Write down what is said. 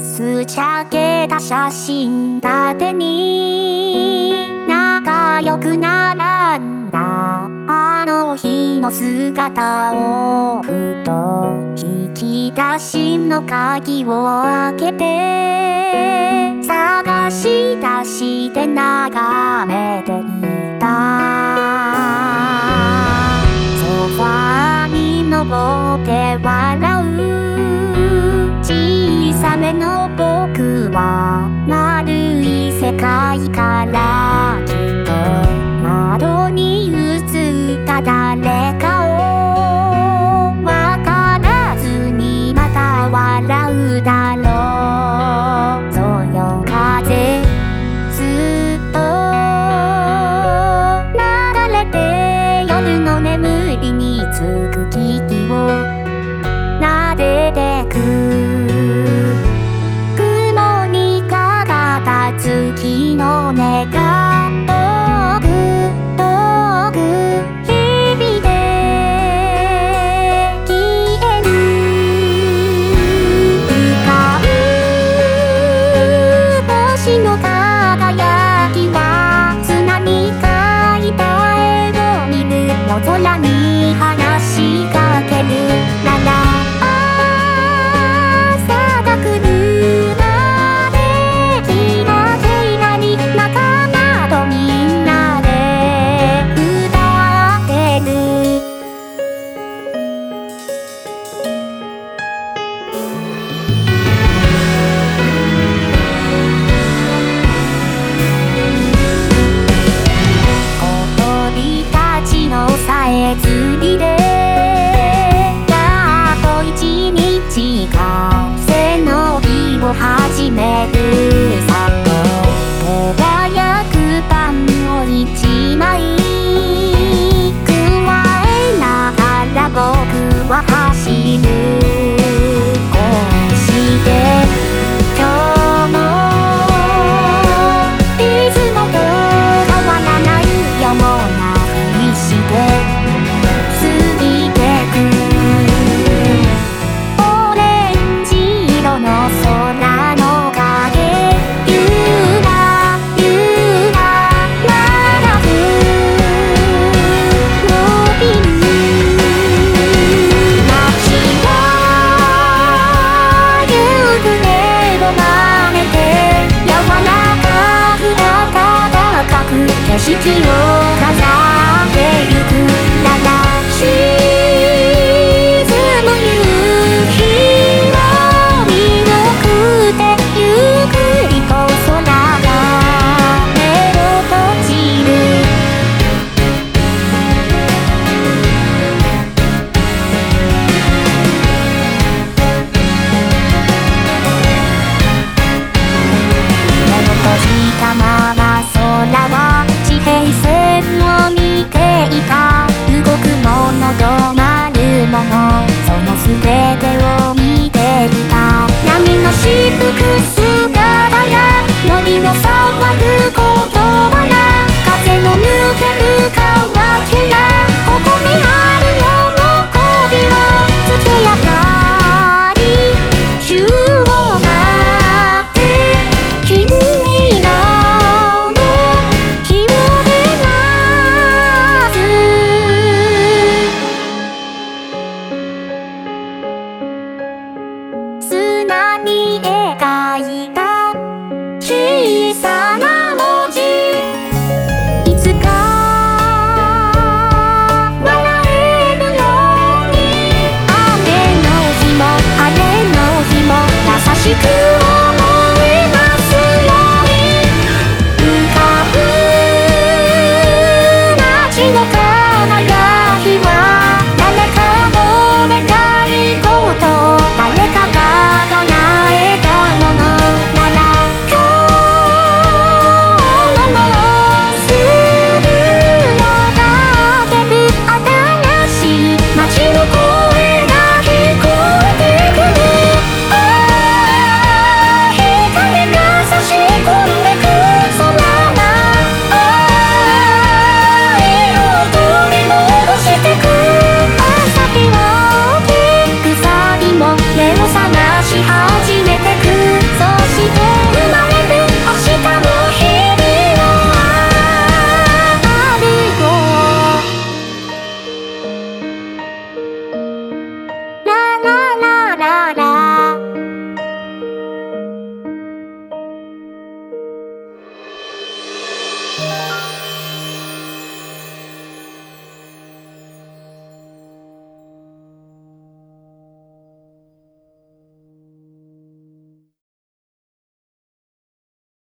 写ち上けた写真立てに仲良く並んだ。あの日の姿をふと引き出しの鍵を開けて。探し出して眺め。僕は丸い世界からきっと窓に映った誰かをわからずにまた笑うだろう。そよ風ずっと流れて夜の眠りにつく聞き夜に話しかけるなら景色を飾ってゆく